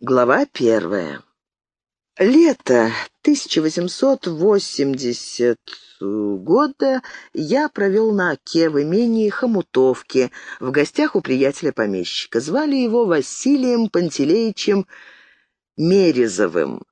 Глава первая. Лето 1880 года я провел на Оке в имении Хомутовки в гостях у приятеля-помещика. Звали его Василием Пантелеичем Мерезовым.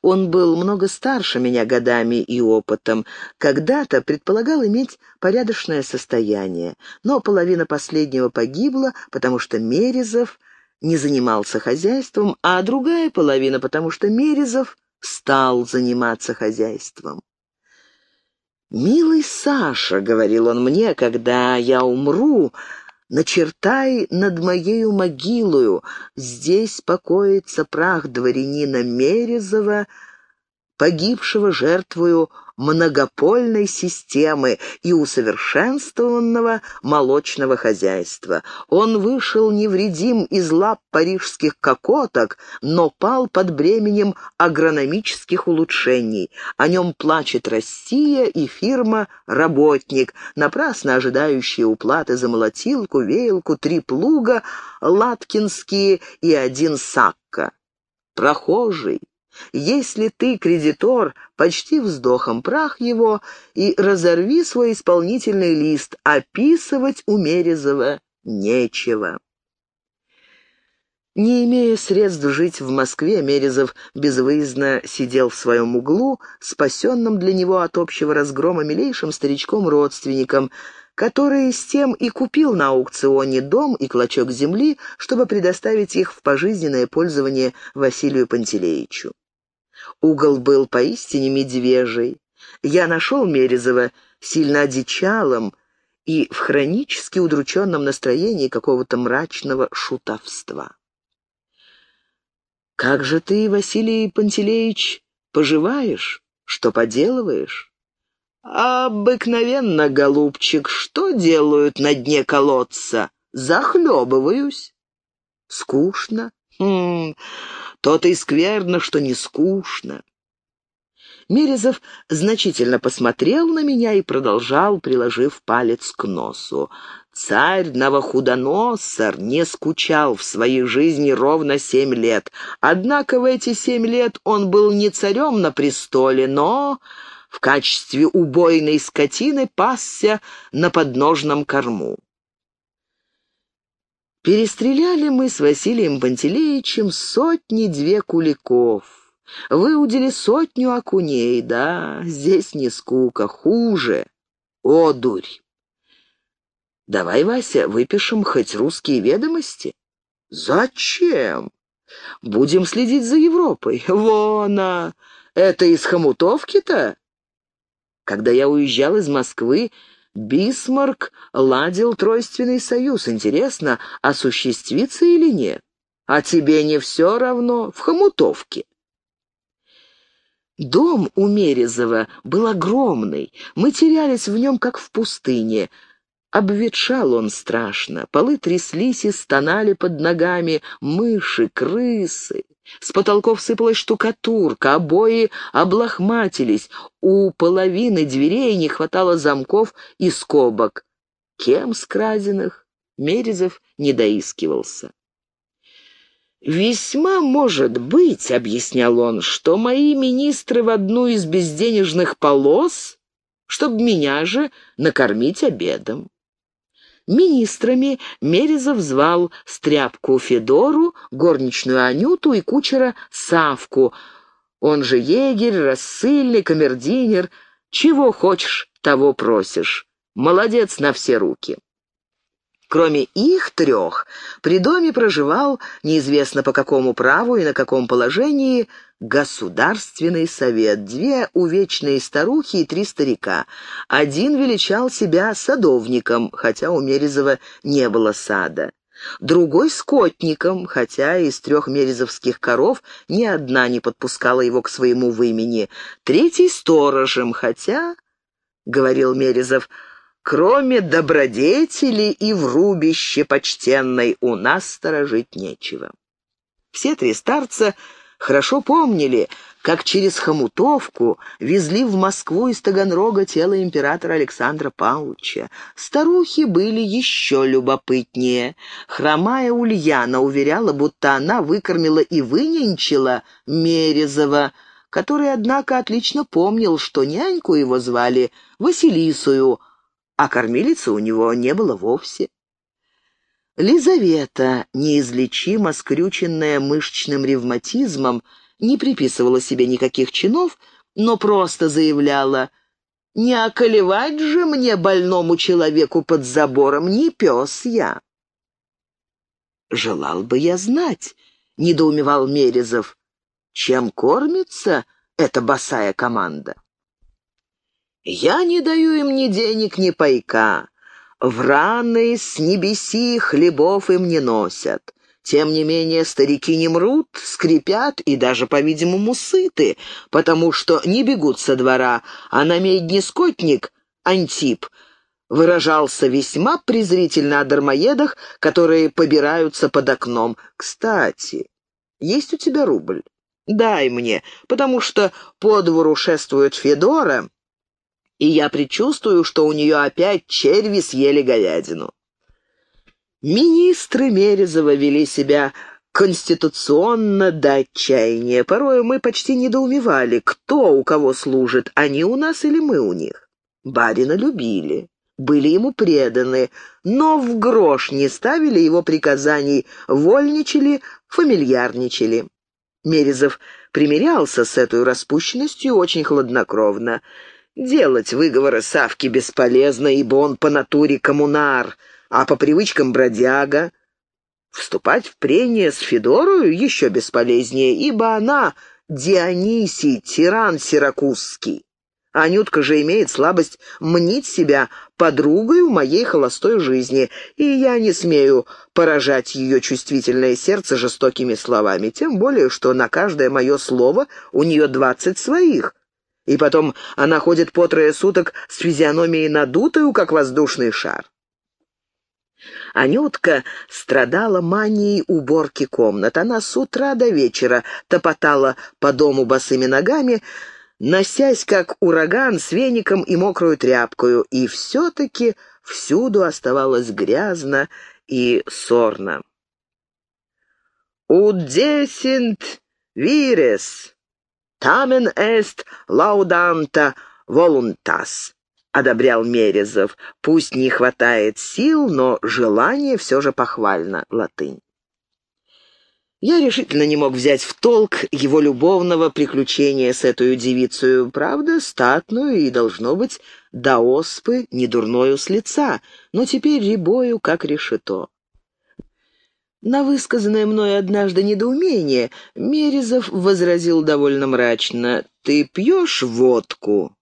Он был много старше меня годами и опытом. Когда-то предполагал иметь порядочное состояние, но половина последнего погибла, потому что Мерезов не занимался хозяйством, а другая половина, потому что Мерезов стал заниматься хозяйством. «Милый Саша», — говорил он мне, — «когда я умру, начертай над моею могилою, здесь покоится прах дворянина Мерезова, погибшего жертвою многопольной системы и усовершенствованного молочного хозяйства. Он вышел невредим из лап парижских кокоток, но пал под бременем агрономических улучшений. О нем плачет Россия и фирма «Работник», напрасно ожидающие уплаты за молотилку, веялку, три плуга, латкинские и один сакка. Прохожий, если ты, кредитор, почти вздохом прах его, и разорви свой исполнительный лист, описывать у Мерезова нечего. Не имея средств жить в Москве, Мерезов безвыездно сидел в своем углу, спасенным для него от общего разгрома милейшим старичком-родственником, который с тем и купил на аукционе дом и клочок земли, чтобы предоставить их в пожизненное пользование Василию Пантелеичу. Угол был поистине медвежий. Я нашел Мерезова сильно одичалым и в хронически удрученном настроении какого-то мрачного шутовства. «Как же ты, Василий Пантелеич, поживаешь? Что поделываешь?» «Обыкновенно, голубчик, что делают на дне колодца? Захлебываюсь». «Скучно?» «Хм, то-то и скверно, что не скучно. Мерезов значительно посмотрел на меня и продолжал, приложив палец к носу. Царь Новохудоносор не скучал в своей жизни ровно семь лет. Однако в эти семь лет он был не царем на престоле, но в качестве убойной скотины пасся на подножном корму. Перестреляли мы с Василием Пантелеичем сотни-две куликов. Выудили сотню окуней, да, здесь не скука, хуже. О, дурь! Давай, Вася, выпишем хоть русские ведомости. Зачем? Будем следить за Европой. Вон, а, это из хомутовки-то? Когда я уезжал из Москвы, Бисмарк ладил тройственный союз. Интересно, осуществится или нет? А тебе не все равно в хомутовке. Дом у Мерезова был огромный. Мы терялись в нем, как в пустыне. Обветшал он страшно. Полы тряслись и стонали под ногами. Мыши, крысы. С потолков сыпалась штукатурка, обои облохматились, у половины дверей не хватало замков и скобок. Кем скраденных Мерезов не доискивался. «Весьма может быть, — объяснял он, — что мои министры в одну из безденежных полос, чтобы меня же накормить обедом. Министрами Мерезов звал стряпку Федору, горничную Анюту и кучера Савку. Он же егерь, рассыльный, камердинер. Чего хочешь, того просишь. Молодец на все руки. Кроме их трех, при доме проживал, неизвестно по какому праву и на каком положении, Государственный совет, две увечные старухи и три старика. Один величал себя садовником, хотя у Мерезова не было сада. Другой — скотником, хотя из трех мерезовских коров ни одна не подпускала его к своему вымени. Третий — сторожем, хотя, — говорил Мерезов, — Кроме добродетели и в рубище почтенной у нас сторожить нечего. Все три старца хорошо помнили, как через Хомутовку везли в Москву из Таганрога тело императора Александра Павловича. Старухи были еще любопытнее. Хромая Ульяна уверяла, будто она выкормила и выненчила Мерезова, который, однако, отлично помнил, что няньку его звали Василисую, а кормилицы у него не было вовсе. Лизавета, неизлечимо скрюченная мышечным ревматизмом, не приписывала себе никаких чинов, но просто заявляла «Не околевать же мне больному человеку под забором, не пес я». «Желал бы я знать», — недоумевал Мерезов, «чем кормится эта босая команда?» «Я не даю им ни денег, ни пайка. В раны с небеси хлебов им не носят. Тем не менее, старики не мрут, скрипят и даже, по-видимому, сыты, потому что не бегут со двора, а на медне скотник, Антип, выражался весьма презрительно о дармоедах, которые побираются под окном. «Кстати, есть у тебя рубль? Дай мне, потому что по двору шествует Федора, и я предчувствую, что у нее опять черви съели говядину». Министры Мерезова вели себя конституционно до отчаяния. Порой мы почти недоумевали, кто у кого служит, они у нас или мы у них. Барина любили, были ему преданы, но в грош не ставили его приказаний, вольничали, фамильярничали. Мерезов примирялся с этой распущенностью очень хладнокровно. Делать выговоры Савки бесполезно, ибо он по натуре коммунар — а по привычкам бродяга. Вступать в прение с Федорою еще бесполезнее, ибо она Дионисий, тиран сиракузский. Анютка же имеет слабость мнить себя подругой в моей холостой жизни, и я не смею поражать ее чувствительное сердце жестокими словами, тем более, что на каждое мое слово у нее двадцать своих. И потом она ходит по трое суток с физиономией надутою, как воздушный шар. Анютка страдала манией уборки комнат. Она с утра до вечера топотала по дому босыми ногами, носясь как ураган с веником и мокрую тряпкою, и все-таки всюду оставалось грязно и сорно. «Удесинт вирес, тамен эст лауданта волунтас», — одобрял Мерезов. «Пусть не хватает сил, но желание все же похвально. Латынь». Я решительно не мог взять в толк его любовного приключения с этой девицей, правда, статную и, должно быть, до оспы недурною с лица, но теперь рябою, как решето. На высказанное мною однажды недоумение Мерезов возразил довольно мрачно. «Ты пьешь водку?»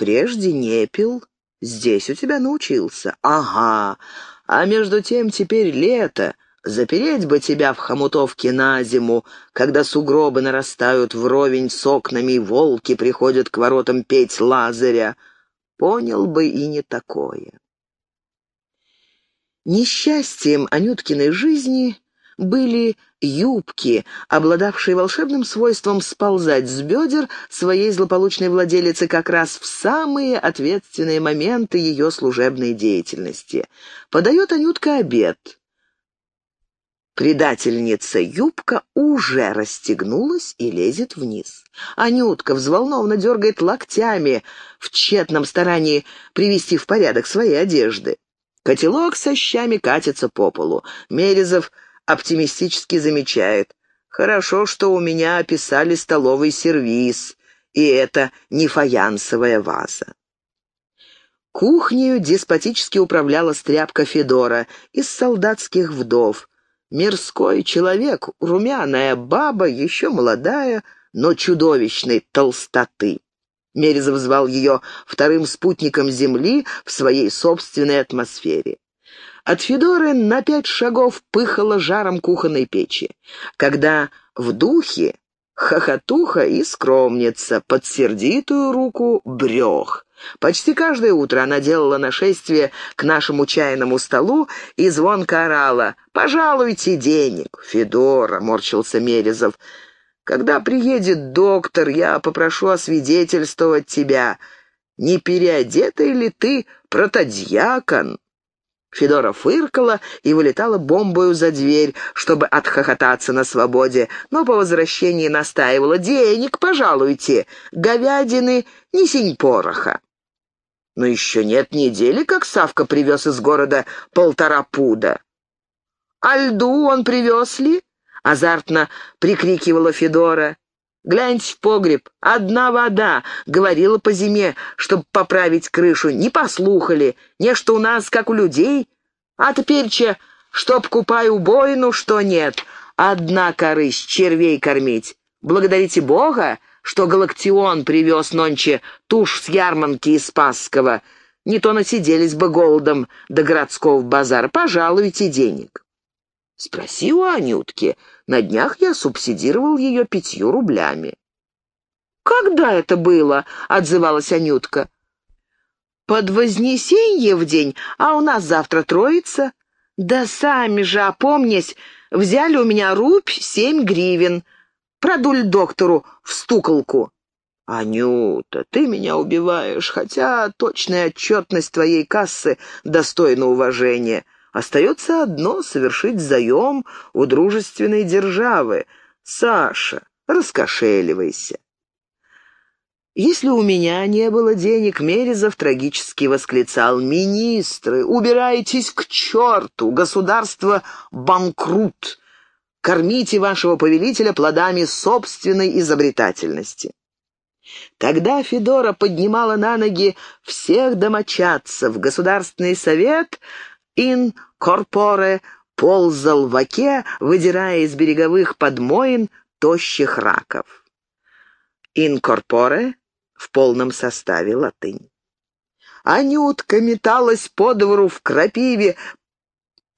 Прежде не пил, здесь у тебя научился. Ага, а между тем теперь лето, запереть бы тебя в хомутовке на зиму, когда сугробы нарастают вровень с окнами и волки приходят к воротам петь Лазаря. Понял бы и не такое. Несчастьем Анюткиной жизни были юбки, обладавшие волшебным свойством сползать с бедер своей злополучной владелицы как раз в самые ответственные моменты ее служебной деятельности. Подает Анютка обед. Предательница юбка уже расстегнулась и лезет вниз. Анютка взволнованно дергает локтями в тщетном старании привести в порядок свои одежды. Котелок со щами катится по полу. Мерезов оптимистически замечает. «Хорошо, что у меня описали столовый сервиз, и это не фаянсовая ваза». Кухнею деспотически управляла стряпка Федора из солдатских вдов. Мирской человек, румяная баба, еще молодая, но чудовищной толстоты. Мерезов звал ее вторым спутником Земли в своей собственной атмосфере. От Федоры на пять шагов пыхало жаром кухонной печи. Когда в духе хохотуха и скромница, под сердитую руку брех. Почти каждое утро она делала нашествие к нашему чайному столу и звонко орала «Пожалуйте денег!» «Федора!» — морщился Мерезов. Когда приедет доктор, я попрошу освидетельствовать тебя. Не переодетый ли ты протодьякон?» Федора фыркала и вылетала бомбою за дверь, чтобы отхохотаться на свободе, но по возвращении настаивала «Денег, пожалуйте, говядины, не синь пороха». Но еще нет недели, как Савка привез из города полтора пуда. «А льду он привез ли?» — азартно прикрикивала Федора. «Гляньте в погреб, одна вода!» — говорила по зиме, чтобы поправить крышу. «Не послухали, не что у нас, как у людей. А теперь чтоб купаю бойну, что нет. Одна корысть, червей кормить. Благодарите Бога, что Галактион привез нонче тушь с ярманки из Спасского. Не то насиделись бы голодом до городского базара. Пожалуйте денег». Спроси у Анютки. На днях я субсидировал ее пятью рублями. «Когда это было?» — отзывалась Анютка. «Под Вознесенье в день, а у нас завтра Троица. Да сами же, опомнясь, взяли у меня рубь семь гривен. Продуль доктору в стуколку». «Анюта, ты меня убиваешь, хотя точная отчетность твоей кассы достойна уважения». Остается одно — совершить заем у дружественной державы. Саша, раскошеливайся. Если у меня не было денег, Мерезов трагически восклицал. «Министры, убирайтесь к черту! Государство банкрут! Кормите вашего повелителя плодами собственной изобретательности!» Тогда Федора поднимала на ноги всех домочадцев. Государственный совет ин корпоре ползал в оке, выдирая из береговых подмоин тощих раков. Инкорпоре в полном составе латынь. Анютка металась по двору в крапиве,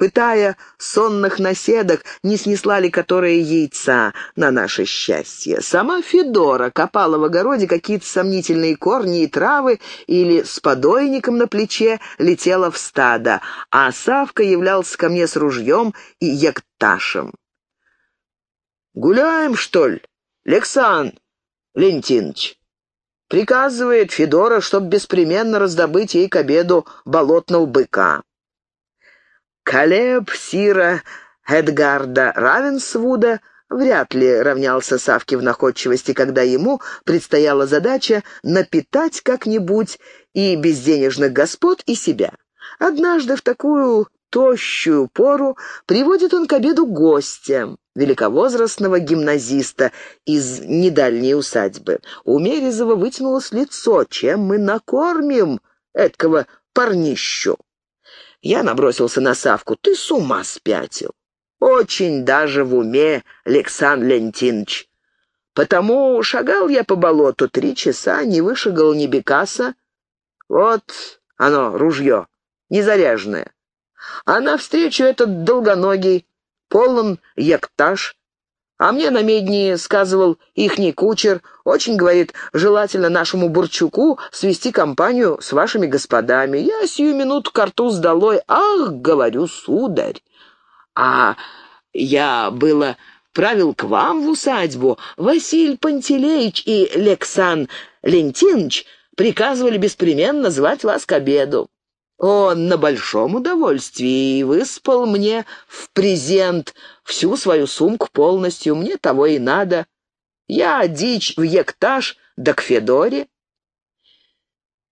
пытая сонных наседок, не снесла ли которые яйца на наше счастье. Сама Федора копала в огороде какие-то сомнительные корни и травы или с подойником на плече летела в стадо, а Савка являлся ко мне с ружьем и якташем. «Гуляем, что ли, Лексан Лентинович?» Приказывает Федора, чтоб беспременно раздобыть ей к обеду болотного быка. Калеб Сира Эдгарда Равенсвуда вряд ли равнялся Савке в находчивости, когда ему предстояла задача напитать как-нибудь и безденежных господ, и себя. Однажды в такую тощую пору приводит он к обеду гостя, великовозрастного гимназиста из недальней усадьбы. У Мерезова вытянулось лицо, чем мы накормим этого парнищу. Я набросился на Савку. «Ты с ума спятил!» «Очень даже в уме, Александр Лентинович. Потому шагал я по болоту три часа, не вышагал ни бекаса. Вот оно, ружье, незаряженное. А навстречу этот долгоногий, полон яктаж, а мне на медни сказывал ихний кучер, очень, говорит, желательно нашему Бурчуку свести компанию с вашими господами. Я сию минуту картуз долой. Ах, говорю, сударь. А я было правил к вам в усадьбу. Василий Пантелеич и Лексан Лентинович приказывали беспременно звать вас к обеду. Он на большом удовольствии выспал мне в презент всю свою сумку полностью. Мне того и надо. Я дичь в ектаж, да к Федоре.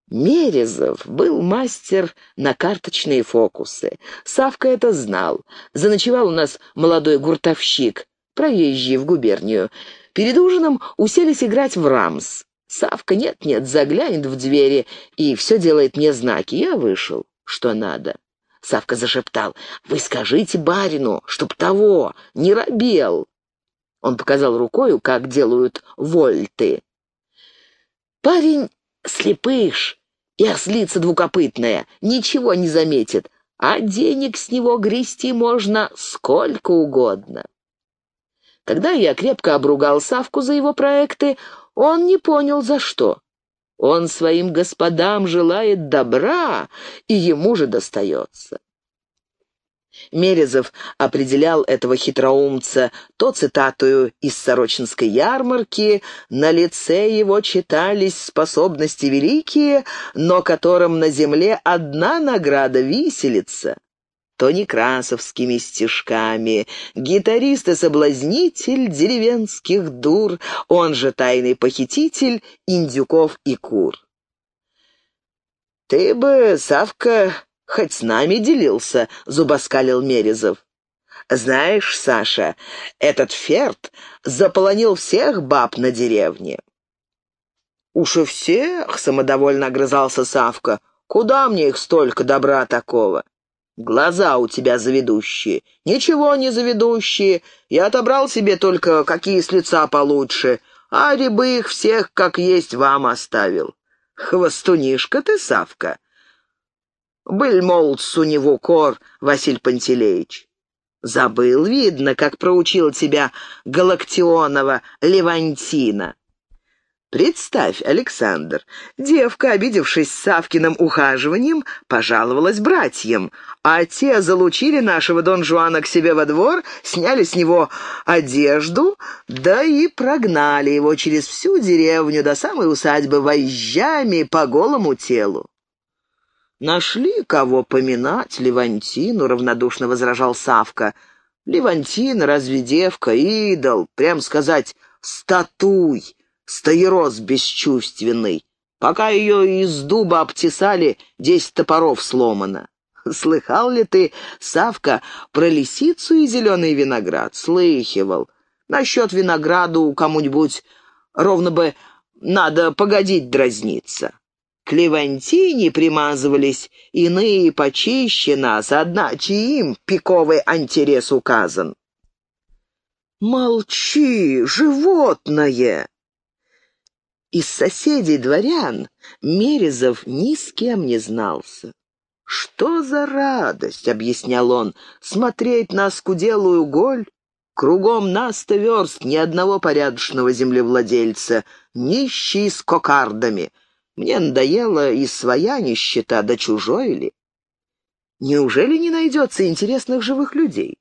Мерезов был мастер на карточные фокусы. Савка это знал. Заночевал у нас молодой гуртовщик, проезжий в губернию. Перед ужином уселись играть в рамс. Савка нет-нет, заглянет в двери и все делает мне знаки. Я вышел, что надо. Савка зашептал. «Вы скажите барину, чтоб того, не робел!» Он показал рукою, как делают вольты. Парень слепыш и ослица двукопытная, ничего не заметит, а денег с него грести можно сколько угодно. Когда я крепко обругал Савку за его проекты, он не понял, за что. Он своим господам желает добра, и ему же достается. Мерезов определял этого хитроумца то цитатую из Сорочинской ярмарки «На лице его читались способности великие, но которым на земле одна награда виселица», то некрасовскими стишками. Гитарист и соблазнитель деревенских дур, он же тайный похититель индюков и кур. «Ты бы, Савка, хоть с нами делился», — зубоскалил Мерезов. «Знаешь, Саша, этот ферт заполонил всех баб на деревне». «Уж и всех», — самодовольно огрызался Савка. «Куда мне их столько добра такого?» «Глаза у тебя заведущие». «Ничего не заведущие. Я отобрал себе только какие с лица получше, а рябы их всех, как есть, вам оставил». «Хвостунишка ты, Савка!» Был молодц у него кор, Василь Пантелеич. Забыл, видно, как проучил тебя Галактионова Левантина. Представь, Александр, девка, обидевшись Савкиным ухаживанием, пожаловалась братьям, а те залучили нашего Дон Жуана к себе во двор, сняли с него одежду, да и прогнали его через всю деревню до самой усадьбы вожжами по голому телу. «Нашли кого поминать Левантину», — равнодушно возражал Савка. «Левантина разве девка, идол, прям сказать, статуй, стоерос бесчувственный. Пока ее из дуба обтесали, десять топоров сломано». «Слыхал ли ты, Савка, про лисицу и зеленый виноград?» «Слыхивал. Насчет винограду кому-нибудь ровно бы надо погодить дразниться». К Левантине примазывались иные почище нас, одначе им пиковый антирес указан. «Молчи, животное!» Из соседей дворян Мерезов ни с кем не знался. «Что за радость?» — объяснял он, — «смотреть на скуделую голь. Кругом нас-то верст ни одного порядочного землевладельца, нищий с кокардами. Мне надоела и своя нищета, да чужой ли. Неужели не найдется интересных живых людей?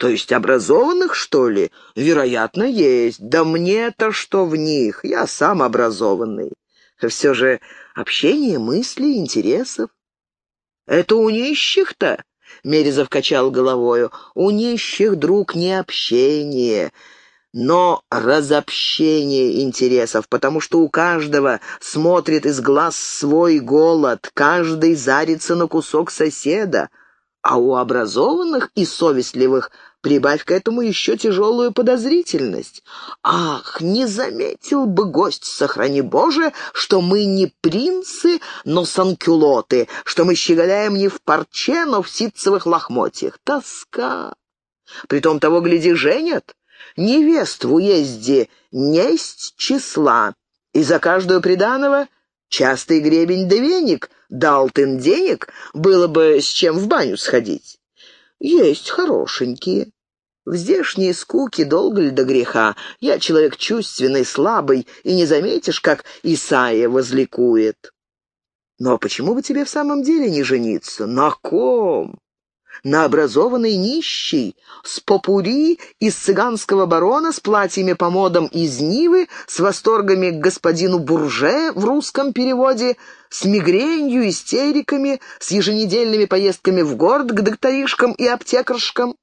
То есть образованных, что ли? Вероятно, есть. Да мне-то что в них? Я сам образованный. Все же общение мыслей, интересов. Это у нищих-то? Мерезов качал головою. У нищих, друг, не общение, но разобщение интересов, потому что у каждого смотрит из глаз свой голод, каждый зарится на кусок соседа, а у образованных и совестливых прибавь к этому еще тяжелую подозрительность. Ах, не заметил бы гость, сохрани Боже, что мы не принцы, но санкюлоты, что мы щеголяем не в парче, но в ситцевых лохмотьях. Тоска! Притом того, гляди, женят невест в уезде несть числа, и за каждую приданого частый гребень да дал ты денег, было бы с чем в баню сходить. Есть хорошенькие. В здешней скуке долго ли до греха? Я человек чувственный, слабый, и не заметишь, как Исаия возликует. Но почему бы тебе в самом деле не жениться? На ком? на образованный нищий, с попури из цыганского барона, с платьями по модам из Нивы, с восторгами к господину Бурже в русском переводе, с мигренью, истериками, с еженедельными поездками в город к докторишкам и аптекаршкам.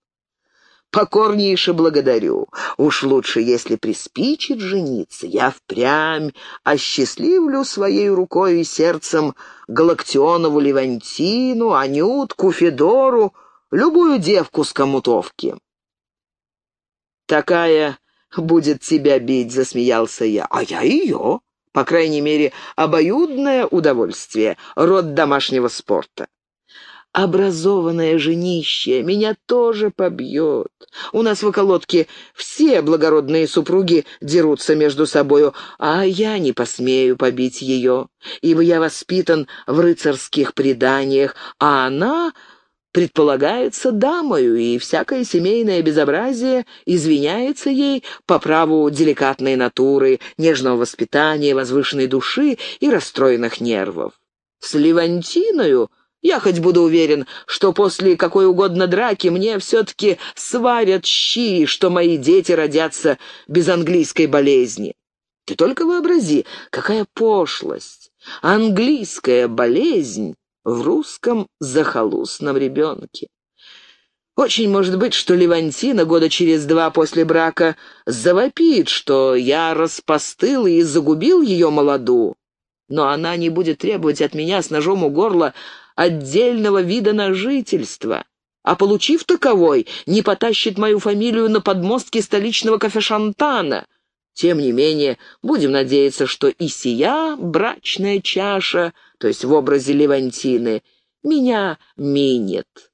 Покорнейше благодарю. Уж лучше, если приспичит жениться, я впрямь осчастливлю своей рукой и сердцем Галактионову Левантину, Анютку, Федору, любую девку с комутовки. «Такая будет тебя бить», — засмеялся я. «А я ее. По крайней мере, обоюдное удовольствие, род домашнего спорта». Образованное женище меня тоже побьет. У нас в околотке все благородные супруги дерутся между собою, а я не посмею побить ее, ибо я воспитан в рыцарских преданиях, а она предполагается дамою, и всякое семейное безобразие извиняется ей по праву деликатной натуры, нежного воспитания, возвышенной души и расстроенных нервов. С Левантиною Я хоть буду уверен, что после какой угодно драки мне все-таки сварят щи, что мои дети родятся без английской болезни. Ты только вообрази, какая пошлость! Английская болезнь в русском захолустном ребенке. Очень может быть, что Левантина года через два после брака завопит, что я распостыл и загубил ее молоду. Но она не будет требовать от меня с ножом у горла отдельного вида на жительство, а, получив таковой, не потащит мою фамилию на подмостки столичного кафе-шантана. Тем не менее, будем надеяться, что и сия брачная чаша, то есть в образе Левантины, меня минет.